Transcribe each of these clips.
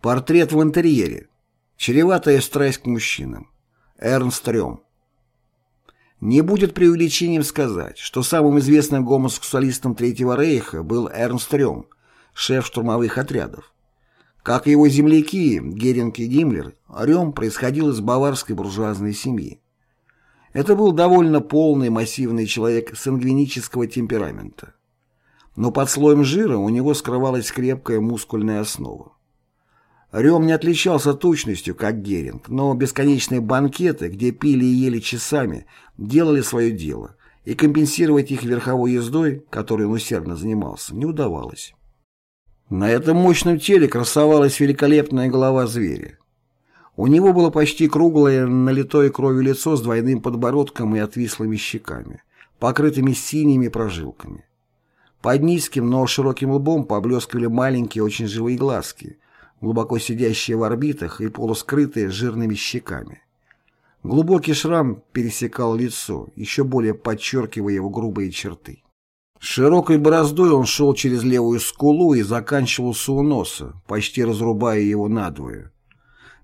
Портрет в интерьере. Чреватая страсть к мужчинам. Эрнст Рём. Не будет преувеличением сказать, что самым известным гомосексуалистом Третьего Рейха был Эрнст Рём, шеф штурмовых отрядов. Как и его земляки Геринг и Гиммлер, Рём происходил из баварской буржуазной семьи. Это был довольно полный массивный человек сангвинического темперамента. Но под слоем жира у него скрывалась крепкая мускульная основа. Рем не отличался точностью, как Геринг, но бесконечные банкеты, где пили и ели часами, делали свое дело, и компенсировать их верховой ездой, которой он усердно занимался, не удавалось. На этом мощном теле красовалась великолепная голова зверя. У него было почти круглое, налитое кровью лицо с двойным подбородком и отвислыми щеками, покрытыми синими прожилками. Под низким, но широким лбом поблескивали маленькие, очень живые глазки, глубоко сидящие в орбитах и полускрытые жирными щеками. Глубокий шрам пересекал лицо, еще более подчеркивая его грубые черты. Широкой бороздой он шел через левую скулу и заканчивался у носа, почти разрубая его надвое.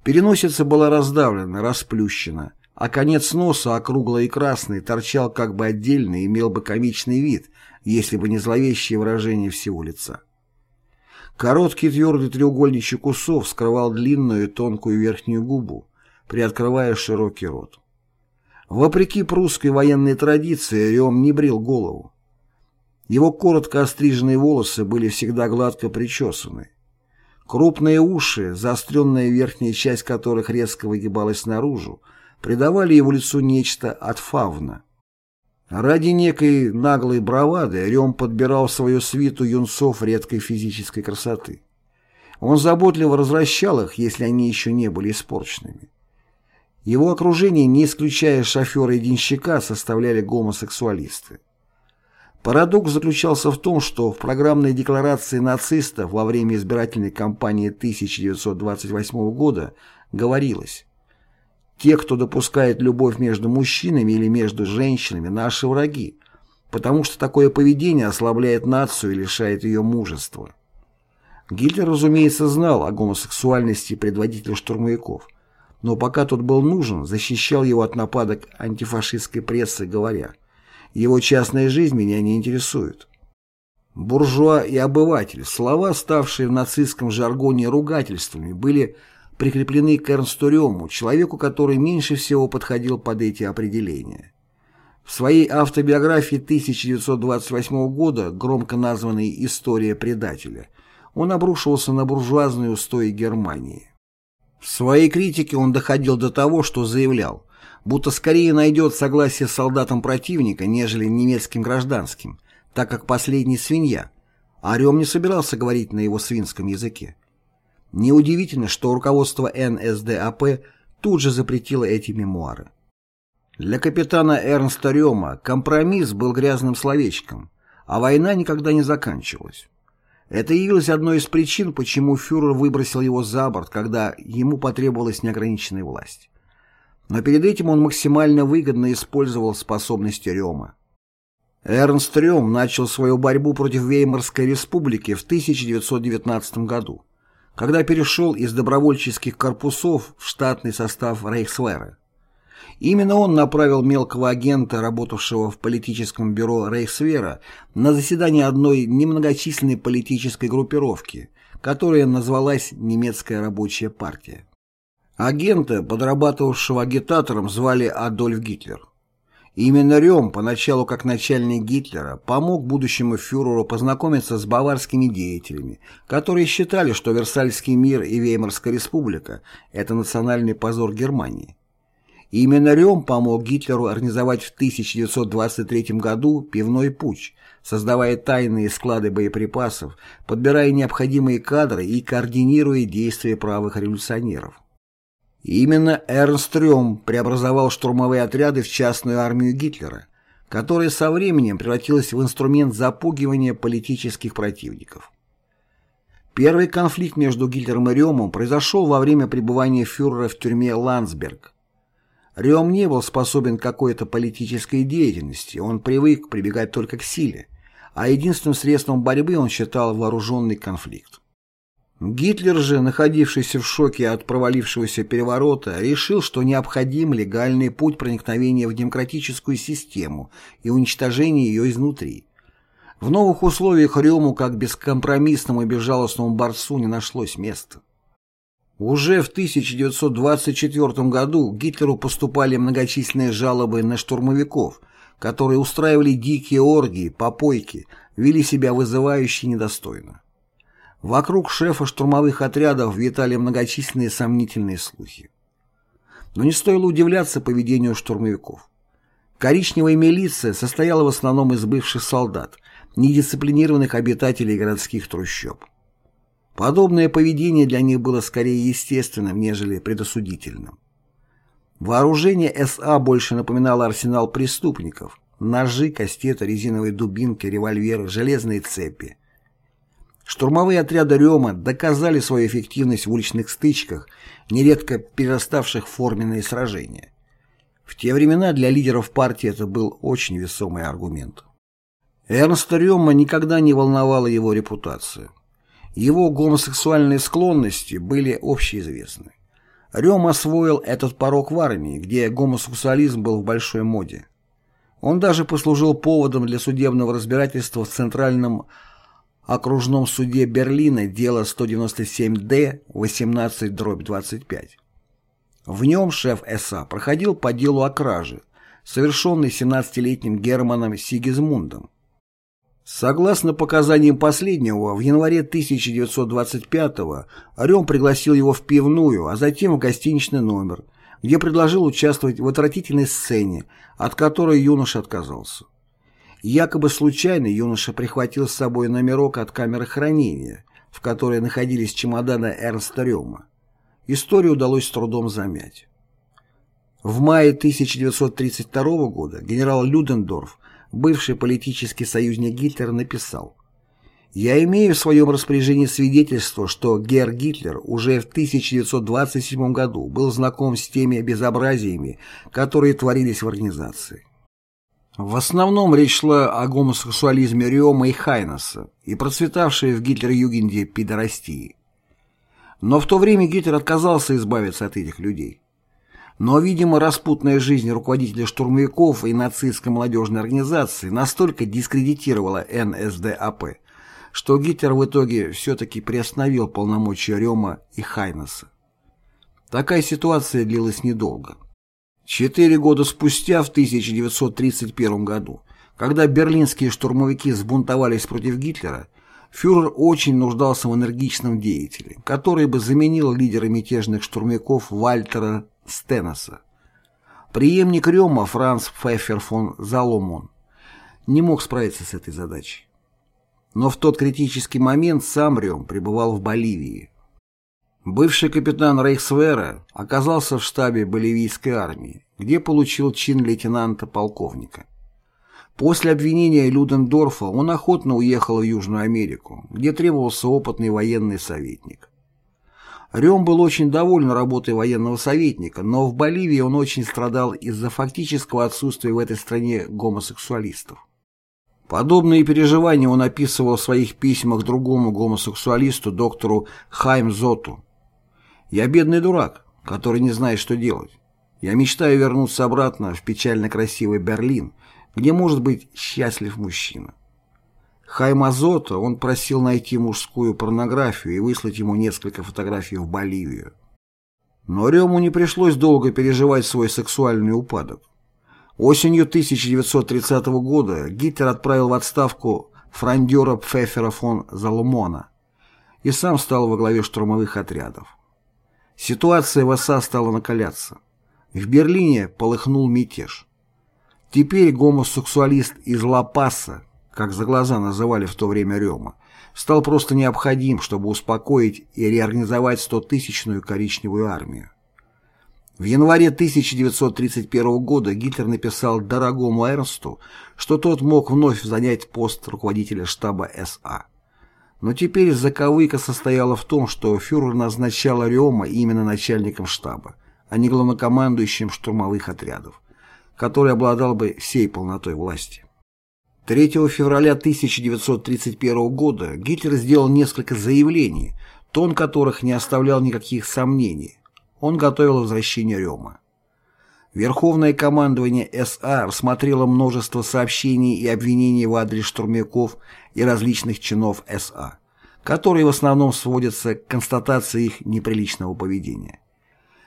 Переносица была раздавлена, расплющена, а конец носа, округлый и красный, торчал как бы отдельно и имел бы комичный вид, если бы не зловещее выражение всего лица. Короткий твердый треугольничек усов скрывал длинную тонкую верхнюю губу, приоткрывая широкий рот. Вопреки прусской военной традиции, Рем не брил голову. Его коротко остриженные волосы были всегда гладко причесаны. Крупные уши, заостренная верхняя часть которых резко выгибалась наружу, придавали его лицу нечто от фавна. Ради некой наглой бравады Рем подбирал свою свиту юнцов редкой физической красоты. Он заботливо возвращал их, если они еще не были испорченными. Его окружение, не исключая шофера и денщика, составляли гомосексуалисты. Парадокс заключался в том, что в программной декларации нацистов во время избирательной кампании 1928 года говорилось «Те, кто допускает любовь между мужчинами или между женщинами, наши враги, потому что такое поведение ослабляет нацию и лишает ее мужества». Гитлер, разумеется, знал о гомосексуальности предводителя штурмовиков, но пока тот был нужен, защищал его от нападок антифашистской прессы, говоря – его частная жизнь меня не интересует. Буржуа и обыватель, слова, ставшие в нацистском жаргоне ругательствами, были прикреплены к Эрнсту Рему, человеку, который меньше всего подходил под эти определения. В своей автобиографии 1928 года, громко названной «История предателя», он обрушивался на буржуазные устои Германии. В своей критике он доходил до того, что заявлял будто скорее найдет согласие с солдатом противника, нежели немецким гражданским, так как последний свинья, а Рем не собирался говорить на его свинском языке. Неудивительно, что руководство НСДАП тут же запретило эти мемуары. Для капитана Эрнста Рема компромисс был грязным словечком, а война никогда не заканчивалась. Это явилось одной из причин, почему фюрер выбросил его за борт, когда ему потребовалась неограниченная власть. Но перед этим он максимально выгодно использовал способности Рема. Эрнст Рем начал свою борьбу против Веймарской республики в 1919 году, когда перешел из добровольческих корпусов в штатный состав Рейхсвера. Именно он направил мелкого агента, работавшего в политическом бюро Рейхсвера, на заседание одной немногочисленной политической группировки, которая назвалась «Немецкая рабочая партия». Агента, подрабатывавшего агитатором, звали Адольф Гитлер. Именно Рем, поначалу как начальник Гитлера, помог будущему фюреру познакомиться с баварскими деятелями, которые считали, что Версальский мир и Веймарская республика – это национальный позор Германии. именно Рем помог Гитлеру организовать в 1923 году пивной путь, создавая тайные склады боеприпасов, подбирая необходимые кадры и координируя действия правых революционеров. Именно Эрнст Рём преобразовал штурмовые отряды в частную армию Гитлера, которая со временем превратилась в инструмент запугивания политических противников. Первый конфликт между Гитлером и Рёмом произошел во время пребывания фюрера в тюрьме Ландсберг. Рём не был способен к какой-то политической деятельности, он привык прибегать только к силе, а единственным средством борьбы он считал вооруженный конфликт. Гитлер же, находившийся в шоке от провалившегося переворота, решил, что необходим легальный путь проникновения в демократическую систему и уничтожения ее изнутри. В новых условиях Рему как бескомпромиссному и безжалостному борцу не нашлось места. Уже в 1924 году Гитлеру поступали многочисленные жалобы на штурмовиков, которые устраивали дикие оргии, попойки, вели себя вызывающе недостойно. Вокруг шефа штурмовых отрядов витали многочисленные сомнительные слухи. Но не стоило удивляться поведению штурмовиков. Коричневая милиция состояла в основном из бывших солдат, недисциплинированных обитателей городских трущоб. Подобное поведение для них было скорее естественным, нежели предосудительным. Вооружение СА больше напоминало арсенал преступников – ножи, кастеты, резиновые дубинки, револьверы, железные цепи – Штурмовые отряды Рема доказали свою эффективность в уличных стычках, нередко перераставших в форменные сражения. В те времена для лидеров партии это был очень весомый аргумент. Эрнста Рема никогда не волновала его репутация. Его гомосексуальные склонности были общеизвестны. Рем освоил этот порог в армии, где гомосексуализм был в большой моде. Он даже послужил поводом для судебного разбирательства в Центральном окружном суде Берлина дело 197-Д 18-25. В нем шеф СА проходил по делу о краже, совершенной 17-летним Германом Сигизмундом. Согласно показаниям последнего, в январе 1925-го Рем пригласил его в пивную, а затем в гостиничный номер, где предложил участвовать в отвратительной сцене, от которой юноша отказался. Якобы случайно юноша прихватил с собой номерок от камеры хранения, в которой находились чемоданы Эрнста Рема. Историю удалось с трудом замять. В мае 1932 года генерал Людендорф, бывший политический союзник Гитлера, написал «Я имею в своем распоряжении свидетельство, что Герр Гитлер уже в 1927 году был знаком с теми безобразиями, которые творились в организации. В основном речь шла о гомосексуализме Риома и Хайнеса и процветавшей в Гитлер-Югенде пидорастии. Но в то время Гитлер отказался избавиться от этих людей. Но, видимо, распутная жизнь руководителя штурмовиков и нацистской молодежной организации настолько дискредитировала НСДАП, что Гитлер в итоге все-таки приостановил полномочия Рема и Хайнеса. Такая ситуация длилась недолго. Четыре года спустя, в 1931 году, когда берлинские штурмовики сбунтовались против Гитлера, фюрер очень нуждался в энергичном деятеле, который бы заменил лидера мятежных штурмовиков Вальтера Стеннеса. Приемник Рема Франц Пфеффер фон Заломон не мог справиться с этой задачей. Но в тот критический момент сам Рем пребывал в Боливии, Бывший капитан Рейхсвера оказался в штабе боливийской армии, где получил чин лейтенанта-полковника. После обвинения Людендорфа он охотно уехал в Южную Америку, где требовался опытный военный советник. Рем был очень доволен работой военного советника, но в Боливии он очень страдал из-за фактического отсутствия в этой стране гомосексуалистов. Подобные переживания он описывал в своих письмах другому гомосексуалисту, доктору Хайм Зоту, я бедный дурак, который не знает, что делать. Я мечтаю вернуться обратно в печально красивый Берлин, где может быть счастлив мужчина. Хайма Зота он просил найти мужскую порнографию и выслать ему несколько фотографий в Боливию. Но Рему не пришлось долго переживать свой сексуальный упадок. Осенью 1930 года Гитлер отправил в отставку франдера Пфеффера фон Залумона и сам стал во главе штурмовых отрядов. Ситуация в ОСА стала накаляться. В Берлине полыхнул мятеж. Теперь гомосексуалист из Ла-Паса, как за глаза называли в то время Рема, стал просто необходим, чтобы успокоить и реорганизовать стотысячную коричневую армию. В январе 1931 года Гитлер написал дорогому Эрнсту, что тот мог вновь занять пост руководителя штаба СА. Но теперь заковыка состояла в том, что фюрер назначал Риома именно начальником штаба, а не главнокомандующим штурмовых отрядов, который обладал бы всей полнотой власти. 3 февраля 1931 года Гитлер сделал несколько заявлений, тон которых не оставлял никаких сомнений. Он готовил возвращение Рема. Верховное командование СА рассмотрело множество сообщений и обвинений в адрес штурмовиков и различных чинов СА, которые в основном сводятся к констатации их неприличного поведения.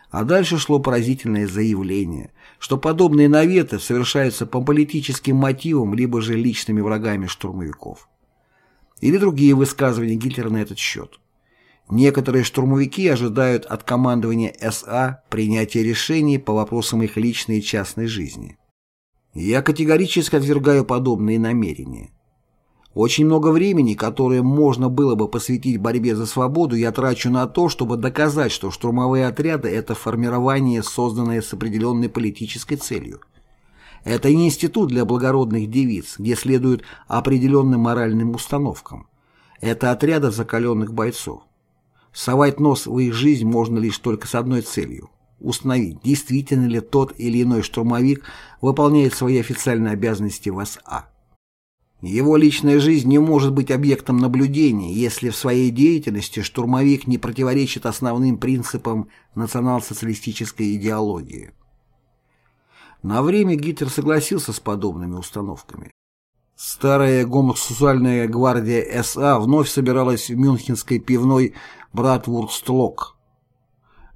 А дальше шло поразительное заявление, что подобные наветы совершаются по политическим мотивам либо же личными врагами штурмовиков. Или другие высказывания Гитлера на этот счет. Некоторые штурмовики ожидают от командования СА принятия решений по вопросам их личной и частной жизни. Я категорически отвергаю подобные намерения. Очень много времени, которое можно было бы посвятить борьбе за свободу, я трачу на то, чтобы доказать, что штурмовые отряды – это формирование, созданное с определенной политической целью. Это не институт для благородных девиц, где следуют определенным моральным установкам. Это отряды закаленных бойцов. Совать нос в их жизнь можно лишь только с одной целью – установить, действительно ли тот или иной штурмовик выполняет свои официальные обязанности в СА. Его личная жизнь не может быть объектом наблюдения, если в своей деятельности штурмовик не противоречит основным принципам национал-социалистической идеологии. На время Гитлер согласился с подобными установками. Старая гомосексуальная гвардия СА вновь собиралась в мюнхенской пивной Братвурстлок.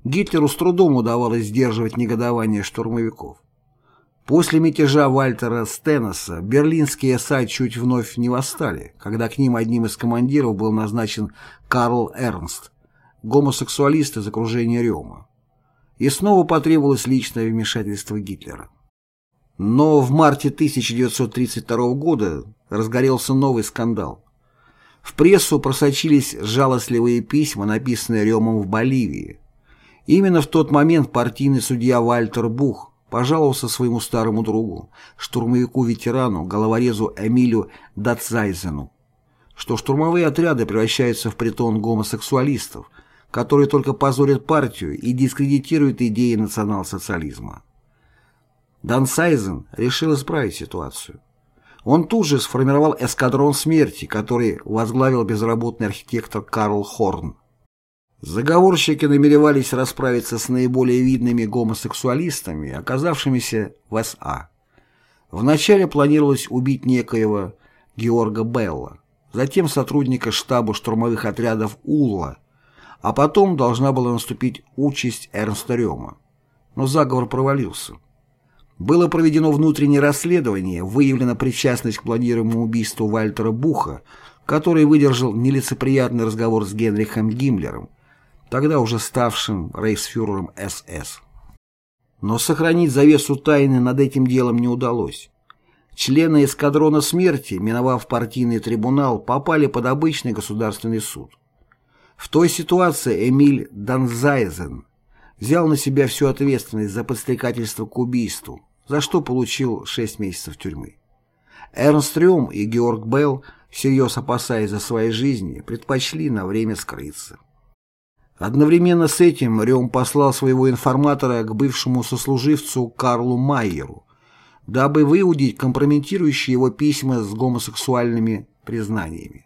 Гитлеру с трудом удавалось сдерживать негодование штурмовиков. После мятежа Вальтера Стеннеса берлинские СА чуть вновь не восстали, когда к ним одним из командиров был назначен Карл Эрнст, гомосексуалист из окружения Рема. И снова потребовалось личное вмешательство Гитлера. Но в марте 1932 года разгорелся новый скандал. В прессу просочились жалостливые письма, написанные Ремом в Боливии. Именно в тот момент партийный судья Вальтер Бух пожаловался своему старому другу, штурмовику-ветерану, головорезу Эмилю Датзайзену, что штурмовые отряды превращаются в притон гомосексуалистов, которые только позорят партию и дискредитируют идеи национал-социализма. Дансайзен решил исправить ситуацию. Он тут же сформировал эскадрон смерти, который возглавил безработный архитектор Карл Хорн. Заговорщики намеревались расправиться с наиболее видными гомосексуалистами, оказавшимися в СА. Вначале планировалось убить некоего Георга Белла, затем сотрудника штаба штурмовых отрядов Улла, а потом должна была наступить участь Эрнста Рема. Но заговор провалился. Было проведено внутреннее расследование, выявлена причастность к планируемому убийству Вальтера Буха, который выдержал нелицеприятный разговор с Генрихом Гиммлером, тогда уже ставшим рейхсфюрером СС. Но сохранить завесу тайны над этим делом не удалось. Члены эскадрона смерти, миновав партийный трибунал, попали под обычный государственный суд. В той ситуации Эмиль Данзайзен взял на себя всю ответственность за подстрекательство к убийству, за что получил 6 месяцев тюрьмы. Эрнст Рюм и Георг Белл, всерьез опасаясь за свои жизни, предпочли на время скрыться. Одновременно с этим Рем послал своего информатора к бывшему сослуживцу Карлу Майеру, дабы выудить компрометирующие его письма с гомосексуальными признаниями.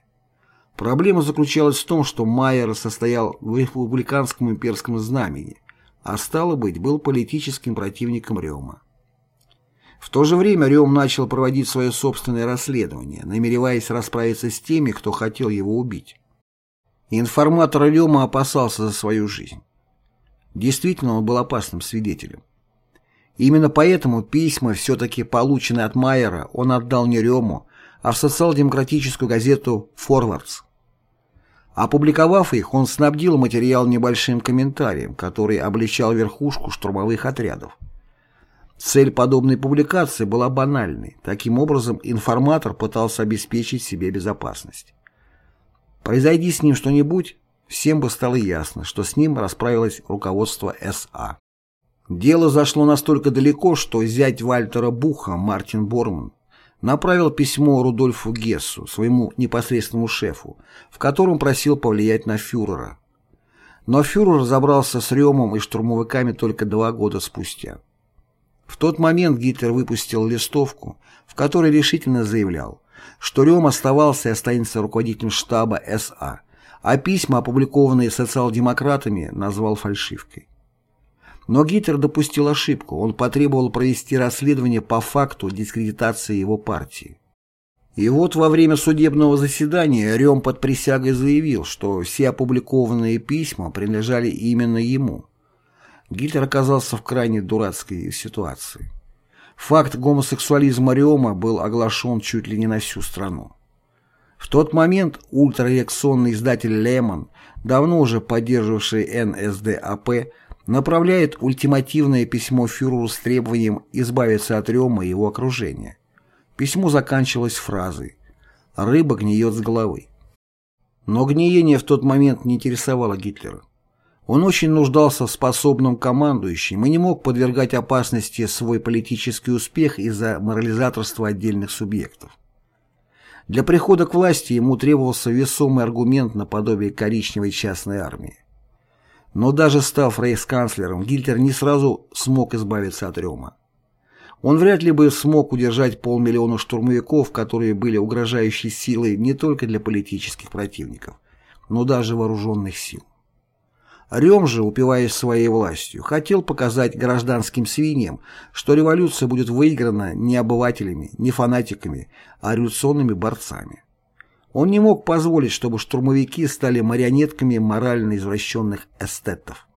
Проблема заключалась в том, что Майер состоял в республиканском имперском знамени, а стало быть, был политическим противником Рема. В то же время Рем начал проводить свое собственное расследование, намереваясь расправиться с теми, кто хотел его убить. Информатор Рема опасался за свою жизнь. Действительно, он был опасным свидетелем. Именно поэтому письма, все-таки полученные от Майера, он отдал не Рему, а в социал-демократическую газету «Форвардс». Опубликовав их, он снабдил материал небольшим комментарием, который обличал верхушку штурмовых отрядов. Цель подобной публикации была банальной. Таким образом, информатор пытался обеспечить себе безопасность. Произойди с ним что-нибудь, всем бы стало ясно, что с ним расправилось руководство СА. Дело зашло настолько далеко, что зять Вальтера Буха, Мартин Борман, направил письмо Рудольфу Гессу, своему непосредственному шефу, в котором просил повлиять на фюрера. Но фюрер разобрался с Ремом и штурмовиками только два года спустя. В тот момент Гитлер выпустил листовку, в которой решительно заявлял, что Рем оставался и останется руководителем штаба СА, а письма, опубликованные социал-демократами, назвал фальшивкой. Но Гитлер допустил ошибку, он потребовал провести расследование по факту дискредитации его партии. И вот во время судебного заседания Рем под присягой заявил, что все опубликованные письма принадлежали именно ему. Гитлер оказался в крайне дурацкой ситуации. Факт гомосексуализма Рема был оглашен чуть ли не на всю страну. В тот момент ультрареакционный издатель Лемон, давно уже поддерживавший НСДАП, направляет ультимативное письмо фюреру с требованием избавиться от Рема и его окружения. Письмо заканчивалось фразой «Рыба гниет с головы». Но гниение в тот момент не интересовало Гитлера. Он очень нуждался в способном командующем и не мог подвергать опасности свой политический успех из-за морализаторства отдельных субъектов. Для прихода к власти ему требовался весомый аргумент наподобие коричневой частной армии. Но даже став рейхсканцлером, Гитлер не сразу смог избавиться от Рема. Он вряд ли бы смог удержать полмиллиона штурмовиков, которые были угрожающей силой не только для политических противников, но даже вооруженных сил. Рем же, упиваясь своей властью, хотел показать гражданским свиньям, что революция будет выиграна не обывателями, не фанатиками, а революционными борцами. Он не мог позволить, чтобы штурмовики стали марионетками морально извращенных эстетов.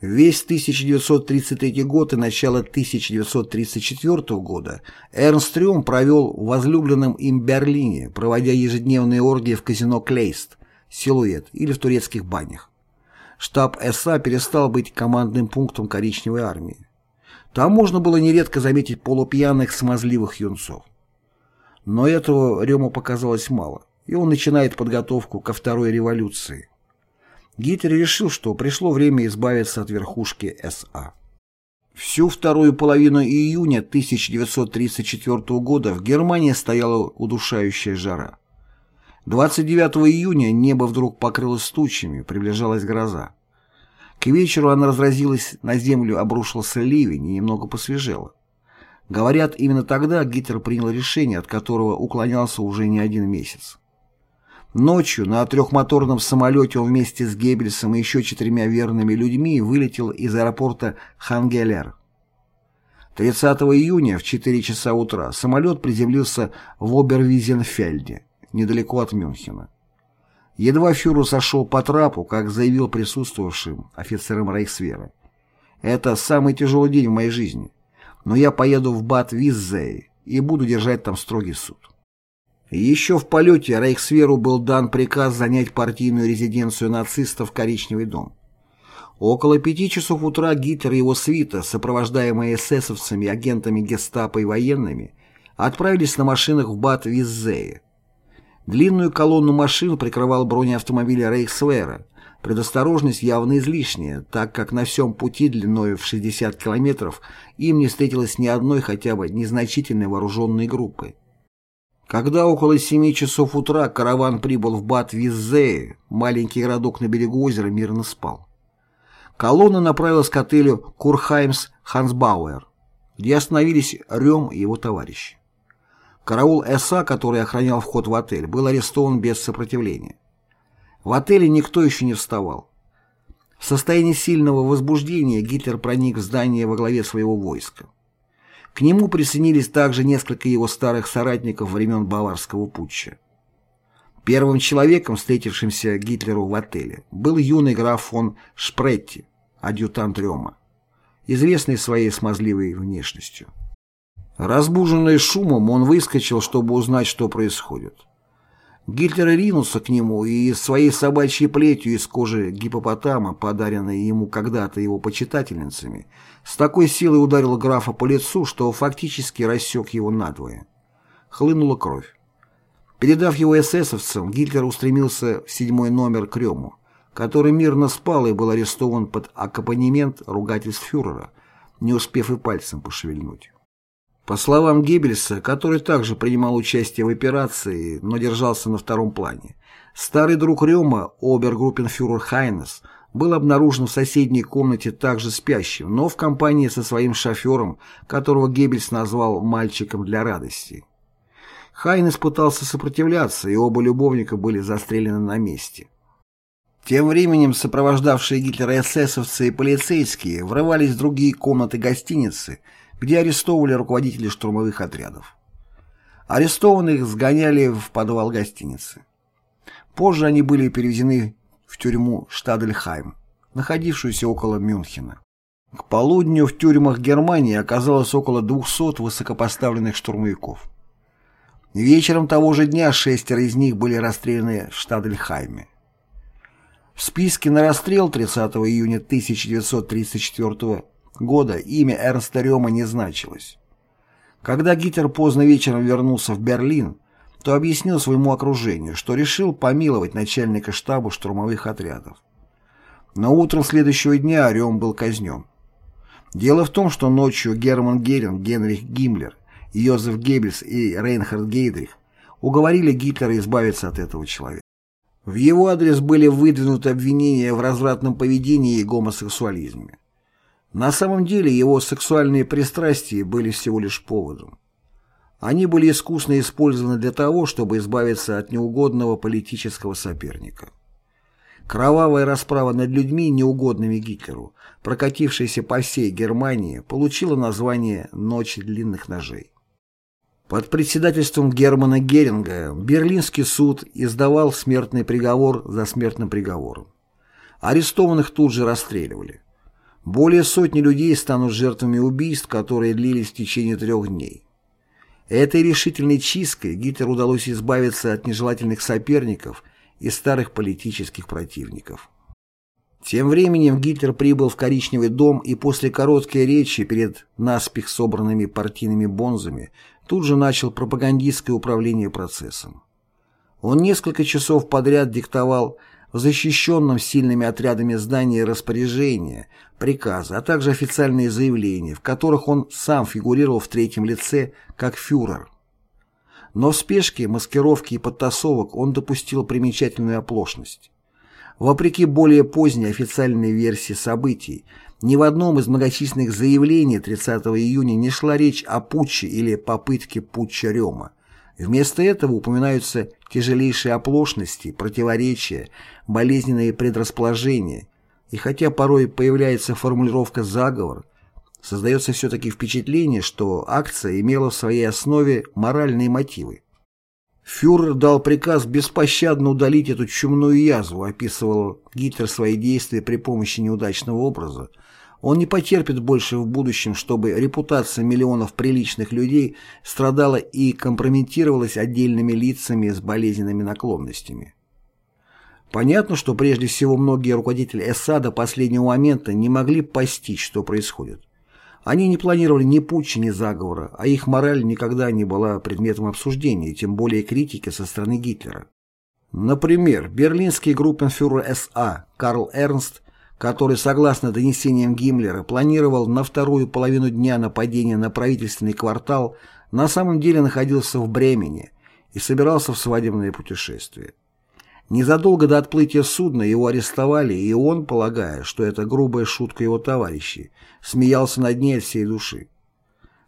Весь 1933 год и начало 1934 года Эрнст Рем провел в возлюбленном им Берлине, проводя ежедневные оргии в казино Клейст, Силуэт или в турецких банях. Штаб СА перестал быть командным пунктом коричневой армии. Там можно было нередко заметить полупьяных смазливых юнцов. Но этого Рему показалось мало и он начинает подготовку ко второй революции. Гитлер решил, что пришло время избавиться от верхушки СА. Всю вторую половину июня 1934 года в Германии стояла удушающая жара. 29 июня небо вдруг покрылось тучами, приближалась гроза. К вечеру она разразилась, на землю обрушился ливень и немного посвежело. Говорят, именно тогда Гитлер принял решение, от которого уклонялся уже не один месяц. Ночью на трехмоторном самолете он вместе с Геббельсом и еще четырьмя верными людьми вылетел из аэропорта Хангелер. 30 июня в 4 часа утра самолет приземлился в Обервизенфельде, недалеко от Мюнхена. Едва фюрер сошел по трапу, как заявил присутствовавшим офицерам Рейхсвера. «Это самый тяжелый день в моей жизни, но я поеду в Бад-Виззей и буду держать там строгий суд». Еще в полете Рейхсверу был дан приказ занять партийную резиденцию нацистов Коричневый дом. Около пяти часов утра Гитлер и его свита, сопровождаемые эсэсовцами, агентами гестапо и военными, отправились на машинах в Бад-Виззее. Длинную колонну машин прикрывал бронеавтомобиль Рейхсвера. Предосторожность явно излишняя, так как на всем пути длиной в 60 километров им не встретилось ни одной хотя бы незначительной вооруженной группы. Когда около семи часов утра караван прибыл в Бат-Виззее, маленький городок на берегу озера мирно спал. Колонна направилась к отелю Курхаймс Хансбауэр, где остановились Рем и его товарищи. Караул СА, который охранял вход в отель, был арестован без сопротивления. В отеле никто еще не вставал. В состоянии сильного возбуждения Гитлер проник в здание во главе своего войска. К нему присоединились также несколько его старых соратников времен Баварского путча. Первым человеком, встретившимся Гитлеру в отеле, был юный граф фон Шпретти, адъютант Рема, известный своей смазливой внешностью. Разбуженный шумом, он выскочил, чтобы узнать, что происходит. Гитлер ринулся к нему и своей собачьей плетью из кожи гипопотама, подаренной ему когда-то его почитательницами, с такой силой ударил графа по лицу, что фактически рассек его надвое. Хлынула кровь. Передав его эсэсовцам, Гитлер устремился в седьмой номер Крему, который мирно спал и был арестован под аккомпанемент ругательств фюрера, не успев и пальцем пошевельнуть. По словам Геббельса, который также принимал участие в операции, но держался на втором плане, старый друг Рема, обергруппенфюрер Хайнес, был обнаружен в соседней комнате также спящим, но в компании со своим шофером, которого Геббельс назвал «мальчиком для радости». Хайнес пытался сопротивляться, и оба любовника были застрелены на месте. Тем временем сопровождавшие Гитлера эсэсовцы и полицейские врывались в другие комнаты гостиницы, где арестовывали руководителей штурмовых отрядов. Арестованных сгоняли в подвал гостиницы. Позже они были перевезены в тюрьму Штадельхайм, находившуюся около Мюнхена. К полудню в тюрьмах Германии оказалось около 200 высокопоставленных штурмовиков. Вечером того же дня шестеро из них были расстреляны в Штадельхайме. В списке на расстрел 30 июня 1934 года имя Эрнста Рема не значилось. Когда Гитлер поздно вечером вернулся в Берлин, то объяснил своему окружению, что решил помиловать начальника штаба штурмовых отрядов. Но утром следующего дня Рем был казнен. Дело в том, что ночью Герман Геринг, Генрих Гиммлер, Йозеф Геббельс и Рейнхард Гейдрих уговорили Гитлера избавиться от этого человека. В его адрес были выдвинуты обвинения в развратном поведении и гомосексуализме. На самом деле его сексуальные пристрастия были всего лишь поводом. Они были искусно использованы для того, чтобы избавиться от неугодного политического соперника. Кровавая расправа над людьми, неугодными Гитлеру, прокатившаяся по всей Германии, получила название «Ночь длинных ножей». Под председательством Германа Геринга Берлинский суд издавал смертный приговор за смертным приговором. Арестованных тут же расстреливали. Более сотни людей станут жертвами убийств, которые длились в течение трех дней. Этой решительной чисткой Гитлеру удалось избавиться от нежелательных соперников и старых политических противников. Тем временем Гитлер прибыл в Коричневый дом и после короткой речи перед наспех собранными партийными бонзами тут же начал пропагандистское управление процессом. Он несколько часов подряд диктовал в защищенном сильными отрядами здании распоряжения, приказы, а также официальные заявления, в которых он сам фигурировал в третьем лице как фюрер. Но в спешке, маскировке и подтасовок он допустил примечательную оплошность. Вопреки более поздней официальной версии событий, ни в одном из многочисленных заявлений 30 июня не шла речь о путче или попытке путча Рема. Вместо этого упоминаются тяжелейшие оплошности, противоречия, болезненные предрасположения, и хотя порой появляется формулировка «заговор», создается все-таки впечатление, что акция имела в своей основе моральные мотивы. Фюрер дал приказ беспощадно удалить эту чумную язву, описывал Гитлер свои действия при помощи неудачного образа. Он не потерпит больше в будущем, чтобы репутация миллионов приличных людей страдала и компрометировалась отдельными лицами с болезненными наклонностями. Понятно, что прежде всего многие руководители ЭСА последнего момента не могли постичь, что происходит. Они не планировали ни путча, ни заговора, а их мораль никогда не была предметом обсуждения, тем более критики со стороны Гитлера. Например, берлинский группенфюрер СА Карл Эрнст, который, согласно донесениям Гиммлера, планировал на вторую половину дня нападение на правительственный квартал, на самом деле находился в Бремени и собирался в свадебное путешествие. Незадолго до отплытия судна его арестовали, и он, полагая, что это грубая шутка его товарищей, смеялся над ней от всей души.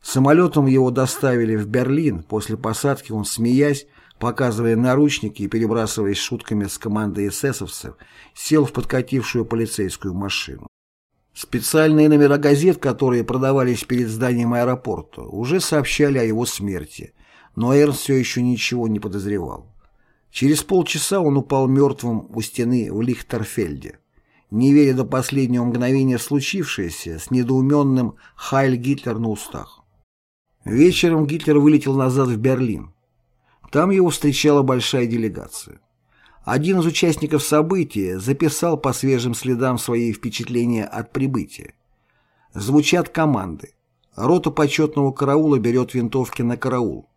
Самолетом его доставили в Берлин, после посадки он, смеясь, показывая наручники и перебрасываясь шутками с командой эсэсовцев, сел в подкатившую полицейскую машину. Специальные номера газет, которые продавались перед зданием аэропорта, уже сообщали о его смерти, но Эрнст все еще ничего не подозревал. Через полчаса он упал мертвым у стены в Лихтерфельде, не веря до последнего мгновения в случившееся с недоуменным «Хайль Гитлер» на устах. Вечером Гитлер вылетел назад в Берлин. Там его встречала большая делегация. Один из участников события записал по свежим следам свои впечатления от прибытия. Звучат команды. Рота почетного караула берет винтовки на караул.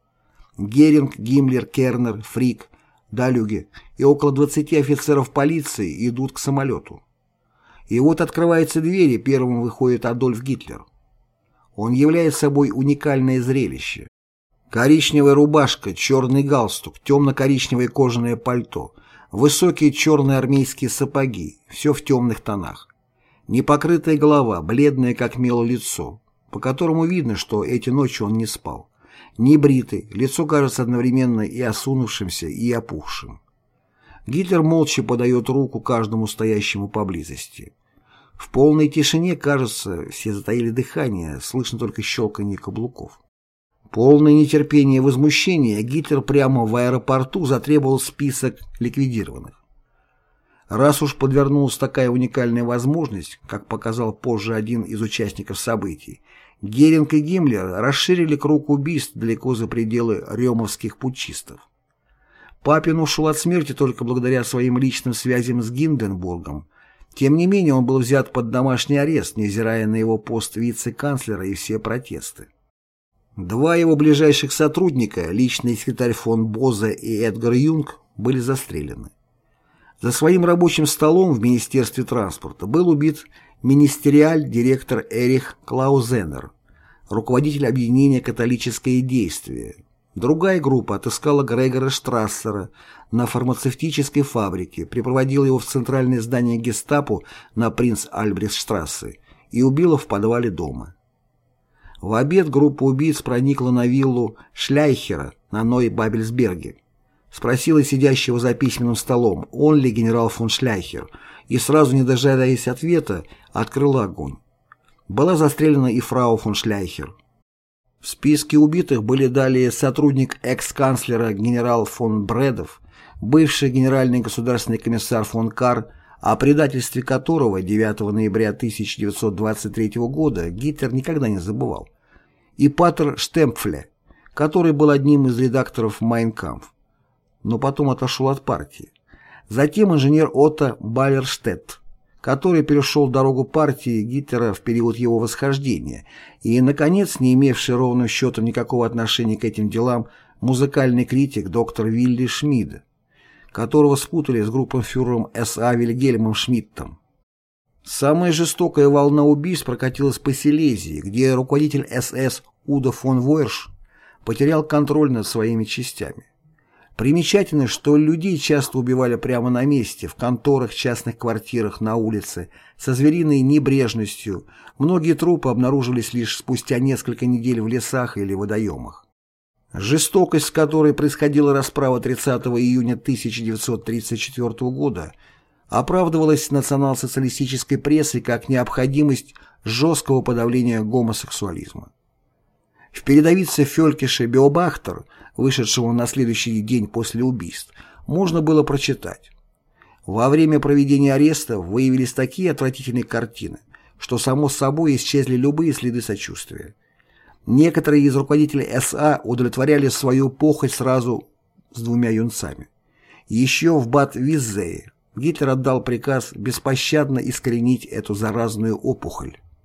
Геринг, Гиммлер, Кернер, Фрик Далюги и около 20 офицеров полиции идут к самолету. И вот открывается дверь, и первым выходит Адольф Гитлер. Он является собой уникальное зрелище. Коричневая рубашка, черный галстук, темно-коричневое кожаное пальто, высокие черные армейские сапоги, все в темных тонах. Непокрытая голова, бледное как мело лицо, по которому видно, что эти ночи он не спал не бритый, лицо кажется одновременно и осунувшимся, и опухшим. Гитлер молча подает руку каждому стоящему поблизости. В полной тишине, кажется, все затаили дыхание, слышно только щелканье каблуков. Полное нетерпение и возмущение Гитлер прямо в аэропорту затребовал список ликвидированных. Раз уж подвернулась такая уникальная возможность, как показал позже один из участников событий, Геринг и Гиммлер расширили круг убийств далеко за пределы ремовских путчистов. Папин ушел от смерти только благодаря своим личным связям с Гинденбургом. Тем не менее он был взят под домашний арест, невзирая на его пост вице-канцлера и все протесты. Два его ближайших сотрудника, личный секретарь фон Бозе и Эдгар Юнг, были застрелены. За своим рабочим столом в Министерстве транспорта был убит министериаль-директор Эрих Клаузенер, руководитель объединения «Католическое действие». Другая группа отыскала Грегора Штрассера на фармацевтической фабрике, припроводила его в центральное здание гестапо на принц Альбрехтштрассе и убила в подвале дома. В обед группа убийц проникла на виллу Шляйхера на Ной-Бабельсберге. Спросила сидящего за письменным столом, он ли генерал фон Шляйхер, и сразу не дожидаясь ответа, открыла огонь. Была застрелена и фрау фон Шляйхер. В списке убитых были далее сотрудник экс-канцлера генерал фон Бредов, бывший генеральный государственный комиссар фон Кар, о предательстве которого 9 ноября 1923 года Гитлер никогда не забывал, и Патер Штемпфле, который был одним из редакторов «Майнкамф» но потом отошел от партии. Затем инженер Отто Балерштедт, который перешел дорогу партии Гитлера в период его восхождения, и, наконец, не имевший ровным счетом никакого отношения к этим делам, музыкальный критик доктор Вилли Шмид, которого спутали с группенфюрером С.А. Вильгельмом Шмидтом. Самая жестокая волна убийств прокатилась по Силезии, где руководитель СС Уда фон Войерш потерял контроль над своими частями. Примечательно, что людей часто убивали прямо на месте, в конторах, частных квартирах, на улице, со звериной небрежностью. Многие трупы обнаруживались лишь спустя несколько недель в лесах или водоемах. Жестокость, с которой происходила расправа 30 июня 1934 года, оправдывалась национал-социалистической прессой как необходимость жесткого подавления гомосексуализма. В передовице Фелькиша Биобахтер – вышедшего на следующий день после убийств, можно было прочитать. Во время проведения ареста выявились такие отвратительные картины, что само собой исчезли любые следы сочувствия. Некоторые из руководителей СА удовлетворяли свою похоть сразу с двумя юнцами. Еще в Бат-Виззее Гитлер отдал приказ беспощадно искоренить эту заразную опухоль.